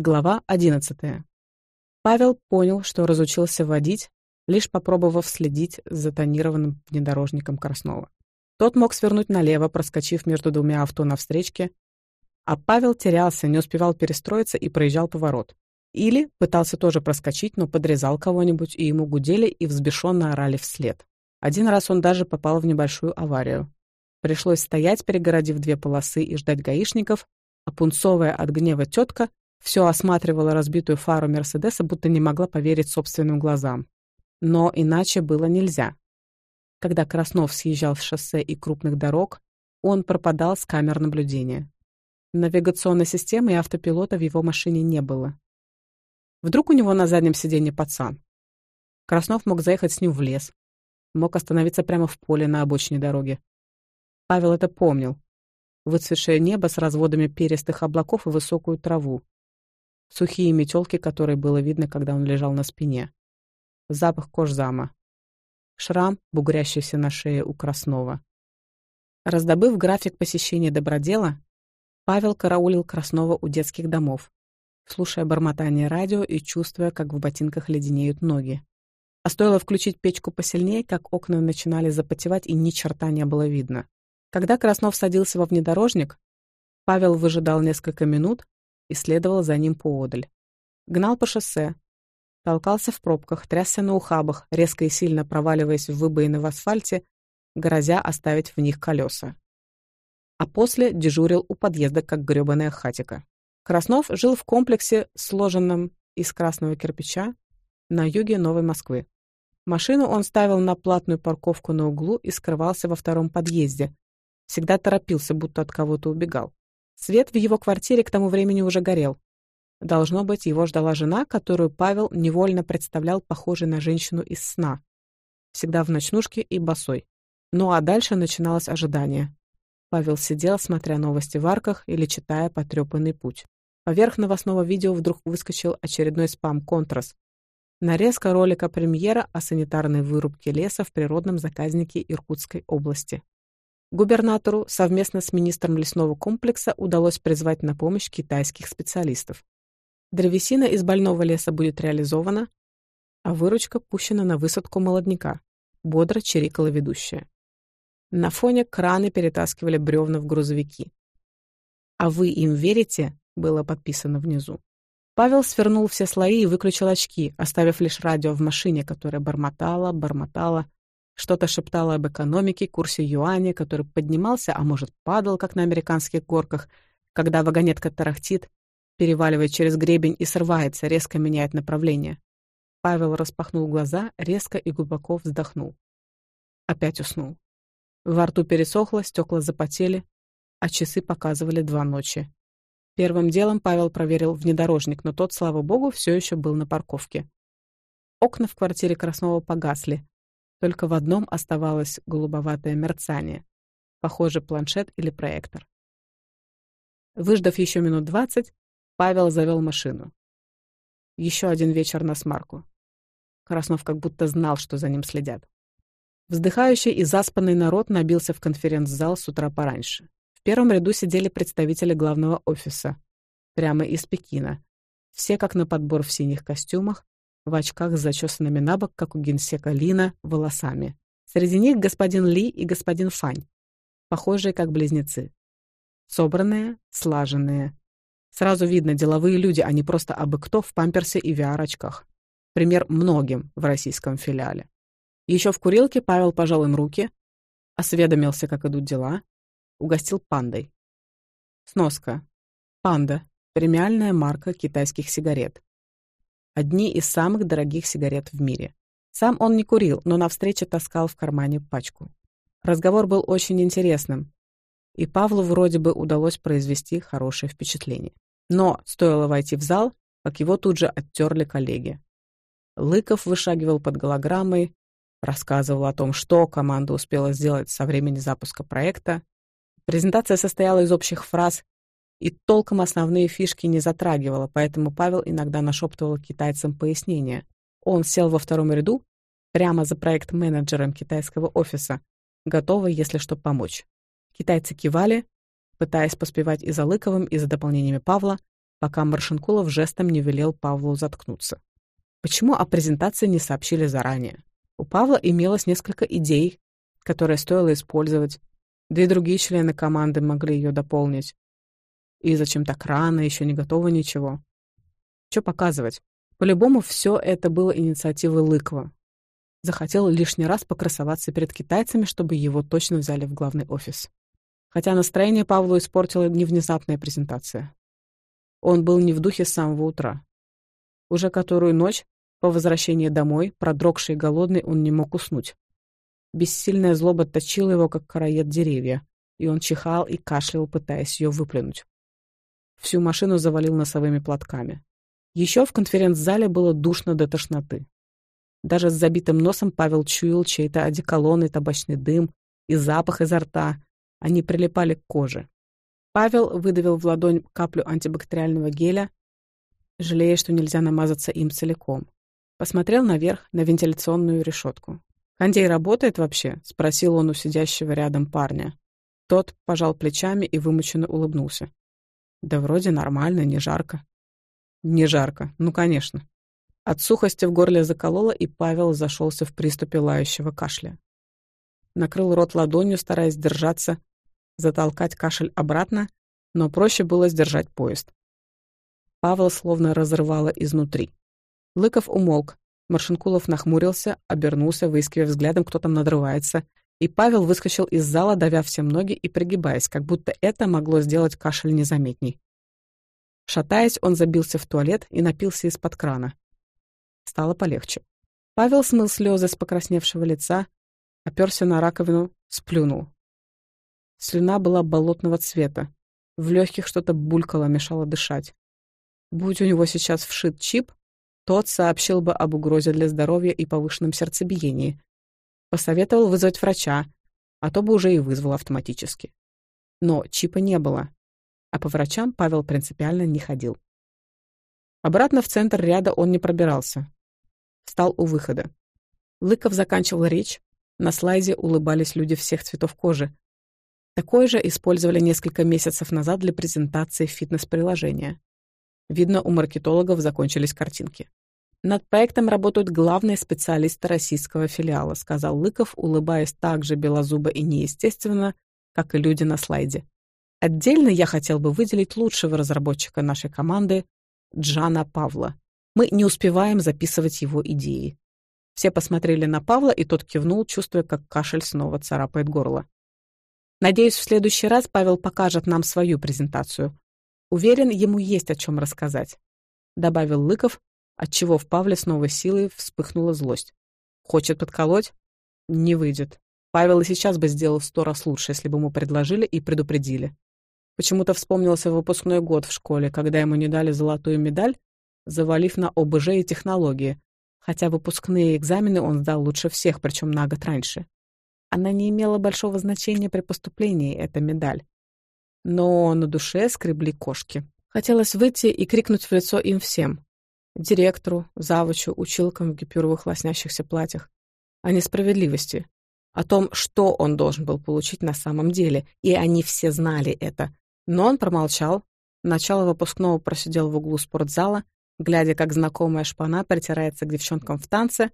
Глава 11. Павел понял, что разучился водить, лишь попробовав следить за тонированным внедорожником Краснова. Тот мог свернуть налево, проскочив между двумя авто на встречке, а Павел терялся, не успевал перестроиться и проезжал поворот. Или пытался тоже проскочить, но подрезал кого-нибудь, и ему гудели и взбешенно орали вслед. Один раз он даже попал в небольшую аварию. Пришлось стоять, перегородив две полосы и ждать гаишников, а пунцовая от гнева тетка все осматривала разбитую фару Мерседеса, будто не могла поверить собственным глазам. Но иначе было нельзя. Когда Краснов съезжал с шоссе и крупных дорог, он пропадал с камер наблюдения. Навигационной системы и автопилота в его машине не было. Вдруг у него на заднем сиденье пацан. Краснов мог заехать с ним в лес, мог остановиться прямо в поле на обочине дороги. Павел это помнил. Выцветшее небо с разводами перистых облаков и высокую траву, сухие метелки, которые было видно, когда он лежал на спине. Запах кожзама. Шрам, бугрящийся на шее у Краснова. Раздобыв график посещения добродела, Павел караулил Краснова у детских домов, слушая бормотание радио и чувствуя, как в ботинках леденеют ноги. А стоило включить печку посильнее, как окна начинали запотевать, и ни черта не было видно. Когда Краснов садился во внедорожник, Павел выжидал несколько минут, и следовал за ним поодаль. Гнал по шоссе, толкался в пробках, трясся на ухабах, резко и сильно проваливаясь в выбоины в асфальте, грозя оставить в них колеса. А после дежурил у подъезда, как грёбаная хатика. Краснов жил в комплексе, сложенном из красного кирпича, на юге Новой Москвы. Машину он ставил на платную парковку на углу и скрывался во втором подъезде. Всегда торопился, будто от кого-то убегал. Свет в его квартире к тому времени уже горел. Должно быть, его ждала жена, которую Павел невольно представлял похожей на женщину из сна. Всегда в ночнушке и босой. Ну а дальше начиналось ожидание. Павел сидел, смотря новости в арках или читая потрёпанный путь». Поверх новостного видео вдруг выскочил очередной спам-контрас. Нарезка ролика премьера о санитарной вырубке леса в природном заказнике Иркутской области. Губернатору совместно с министром лесного комплекса удалось призвать на помощь китайских специалистов. Древесина из больного леса будет реализована, а выручка пущена на высадку молодняка, бодро чирикала ведущая. На фоне краны перетаскивали бревна в грузовики. «А вы им верите?» — было подписано внизу. Павел свернул все слои и выключил очки, оставив лишь радио в машине, которое бормотало, бормотало, что-то шептала об экономике, курсе юаня, который поднимался, а может, падал, как на американских горках, когда вагонетка тарахтит, переваливает через гребень и срывается, резко меняет направление. Павел распахнул глаза, резко и глубоко вздохнул. Опять уснул. Во рту пересохло, стекла запотели, а часы показывали два ночи. Первым делом Павел проверил внедорожник, но тот, слава богу, все еще был на парковке. Окна в квартире Краснова погасли, только в одном оставалось голубоватое мерцание, похоже, планшет или проектор. Выждав еще минут двадцать, Павел завел машину. Еще один вечер на смарку. Краснов как будто знал, что за ним следят. Вздыхающий и заспанный народ набился в конференц-зал с утра пораньше. В первом ряду сидели представители главного офиса, прямо из Пекина. Все как на подбор в синих костюмах, в очках с зачесанными на бок, как у генсека Лина, волосами. Среди них господин Ли и господин Фань, похожие как близнецы. Собранные, слаженные. Сразу видно, деловые люди, а не просто абы кто в памперсе и VR-очках. Пример многим в российском филиале. Еще в курилке Павел пожал им руки, осведомился, как идут дела, угостил пандой. Сноска. Панда — премиальная марка китайских сигарет одни из самых дорогих сигарет в мире. Сам он не курил, но на встрече таскал в кармане пачку. Разговор был очень интересным, и Павлу вроде бы удалось произвести хорошее впечатление. Но стоило войти в зал, как его тут же оттерли коллеги. Лыков вышагивал под голограммой, рассказывал о том, что команда успела сделать со времени запуска проекта. Презентация состояла из общих фраз и толком основные фишки не затрагивала, поэтому Павел иногда нашептывал китайцам пояснения. Он сел во втором ряду, прямо за проект-менеджером китайского офиса, готовый, если что, помочь. Китайцы кивали, пытаясь поспевать и за Лыковым, и за дополнениями Павла, пока Маршинкулов жестом не велел Павлу заткнуться. Почему о презентации не сообщили заранее? У Павла имелось несколько идей, которые стоило использовать, да и другие члены команды могли ее дополнить. И зачем так рано, еще не готово ничего. Че показывать? По-любому все это было инициативой Лыкова. Захотел лишний раз покрасоваться перед китайцами, чтобы его точно взяли в главный офис. Хотя настроение Павлу испортила не внезапная презентация. Он был не в духе с самого утра. Уже которую ночь, по возвращении домой, продрогший и голодный, он не мог уснуть. Бессильная злоба точила его, как короед деревья, и он чихал и кашлял, пытаясь ее выплюнуть. Всю машину завалил носовыми платками. Еще в конференц-зале было душно до тошноты. Даже с забитым носом Павел чуял чей-то одеколон и табачный дым, и запах изо рта. Они прилипали к коже. Павел выдавил в ладонь каплю антибактериального геля, жалея, что нельзя намазаться им целиком. Посмотрел наверх, на вентиляционную решетку. «Кондей работает вообще?» — спросил он у сидящего рядом парня. Тот пожал плечами и вымученно улыбнулся. Да вроде нормально, не жарко. Не жарко, ну конечно. От сухости в горле закололо, и Павел зашелся в приступе лающего кашля. Накрыл рот ладонью, стараясь держаться, затолкать кашель обратно, но проще было сдержать поезд. Павел словно разрывало изнутри. Лыков умолк. Маршинкулов нахмурился, обернулся, выискивая взглядом, кто там надрывается, и Павел выскочил из зала, давя все ноги и прогибаясь, как будто это могло сделать кашель незаметней. Шатаясь, он забился в туалет и напился из-под крана. Стало полегче. Павел смыл слезы с покрасневшего лица, оперся на раковину, сплюнул. Слюна была болотного цвета. В легких что-то булькало, мешало дышать. Будь у него сейчас вшит чип, тот сообщил бы об угрозе для здоровья и повышенном сердцебиении. Посоветовал вызвать врача, а то бы уже и вызвал автоматически. Но чипа не было, а по врачам Павел принципиально не ходил. Обратно в центр ряда он не пробирался. Встал у выхода. Лыков заканчивал речь, на слайде улыбались люди всех цветов кожи. Такое же использовали несколько месяцев назад для презентации фитнес-приложения. Видно, у маркетологов закончились картинки. Над проектом работают главные специалисты российского филиала, сказал Лыков, улыбаясь так же белозубо и неестественно, как и люди на слайде. Отдельно я хотел бы выделить лучшего разработчика нашей команды Джана Павла. Мы не успеваем записывать его идеи. Все посмотрели на Павла, и тот кивнул, чувствуя, как кашель снова царапает горло. Надеюсь, в следующий раз Павел покажет нам свою презентацию. Уверен, ему есть о чем рассказать, добавил Лыков, отчего в Павле с новой силой вспыхнула злость. «Хочет подколоть? Не выйдет. Павел и сейчас бы сделал сто раз лучше, если бы ему предложили и предупредили. Почему-то вспомнился выпускной год в школе, когда ему не дали золотую медаль, завалив на ОБЖ и технологии, хотя выпускные экзамены он сдал лучше всех, причем на год раньше. Она не имела большого значения при поступлении, эта медаль. Но на душе скребли кошки. Хотелось выйти и крикнуть в лицо им всем директору, завучу, училкам в гипюровых лоснящихся платьях, о несправедливости, о том, что он должен был получить на самом деле, и они все знали это. Но он промолчал, начало выпускного просидел в углу спортзала, глядя, как знакомая шпана притирается к девчонкам в танце,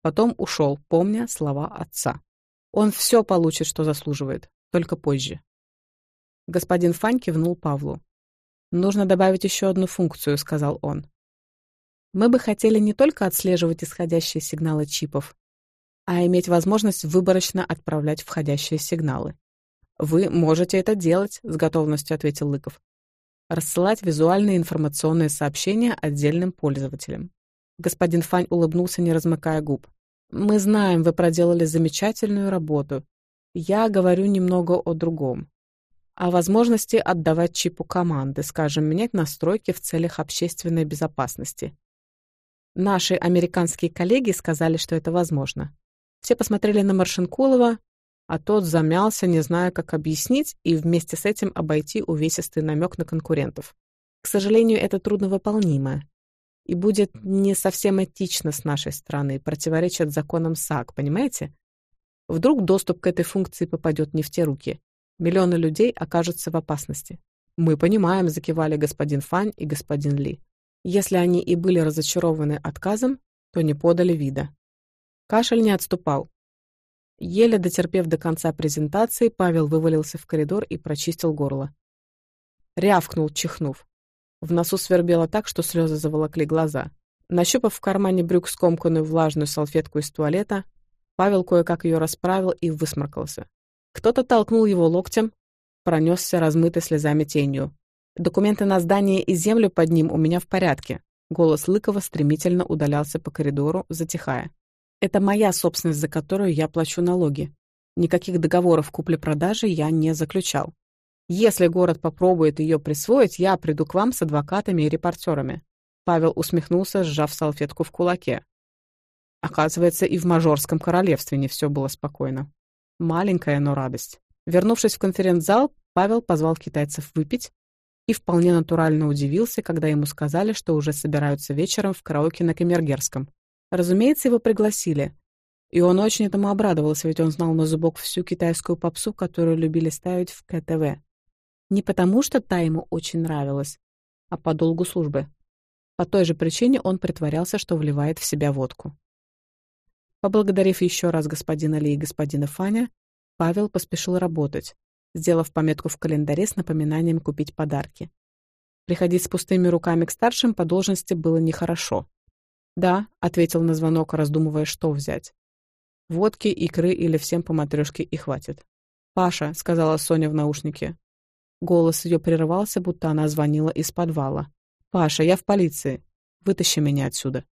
потом ушел, помня слова отца. Он все получит, что заслуживает, только позже. Господин Фань кивнул Павлу. «Нужно добавить еще одну функцию», — сказал он. Мы бы хотели не только отслеживать исходящие сигналы чипов, а иметь возможность выборочно отправлять входящие сигналы. «Вы можете это делать», — с готовностью ответил Лыков. «Рассылать визуальные информационные сообщения отдельным пользователям». Господин Фань улыбнулся, не размыкая губ. «Мы знаем, вы проделали замечательную работу. Я говорю немного о другом. О возможности отдавать чипу команды, скажем, менять настройки в целях общественной безопасности. Наши американские коллеги сказали, что это возможно. Все посмотрели на Маршинкулова, а тот замялся, не зная, как объяснить и вместе с этим обойти увесистый намек на конкурентов. К сожалению, это трудновыполнимо и будет не совсем этично с нашей стороны, противоречит законам САК, понимаете? Вдруг доступ к этой функции попадет не в те руки. Миллионы людей окажутся в опасности. «Мы понимаем», — закивали господин Фань и господин Ли. Если они и были разочарованы отказом, то не подали вида. Кашель не отступал. Еле дотерпев до конца презентации, Павел вывалился в коридор и прочистил горло. Рявкнул, чихнув. В носу свербело так, что слезы заволокли глаза. Нащупав в кармане брюк скомканную влажную салфетку из туалета, Павел кое-как ее расправил и высморкался. Кто-то толкнул его локтем, пронесся размытой слезами тенью. Документы на здание и землю под ним у меня в порядке. Голос Лыкова стремительно удалялся по коридору, затихая. Это моя собственность, за которую я плачу налоги. Никаких договоров купли-продажи я не заключал. Если город попробует ее присвоить, я приду к вам с адвокатами и репортерами. Павел усмехнулся, сжав салфетку в кулаке. Оказывается, и в Мажорском королевстве не все было спокойно. Маленькая, но радость. Вернувшись в конференц-зал, Павел позвал китайцев выпить, и вполне натурально удивился, когда ему сказали, что уже собираются вечером в караоке на Камергерском. Разумеется, его пригласили. И он очень этому обрадовался, ведь он знал на зубок всю китайскую попсу, которую любили ставить в КТВ. Не потому, что та ему очень нравилась, а по долгу службы. По той же причине он притворялся, что вливает в себя водку. Поблагодарив еще раз господина Ли и господина Фаня, Павел поспешил работать, сделав пометку в календаре с напоминанием купить подарки. Приходить с пустыми руками к старшим по должности было нехорошо. «Да», — ответил на звонок, раздумывая, что взять. «Водки, икры или всем по матрешке и хватит». «Паша», — сказала Соня в наушнике. Голос ее прерывался, будто она звонила из подвала. «Паша, я в полиции. Вытащи меня отсюда».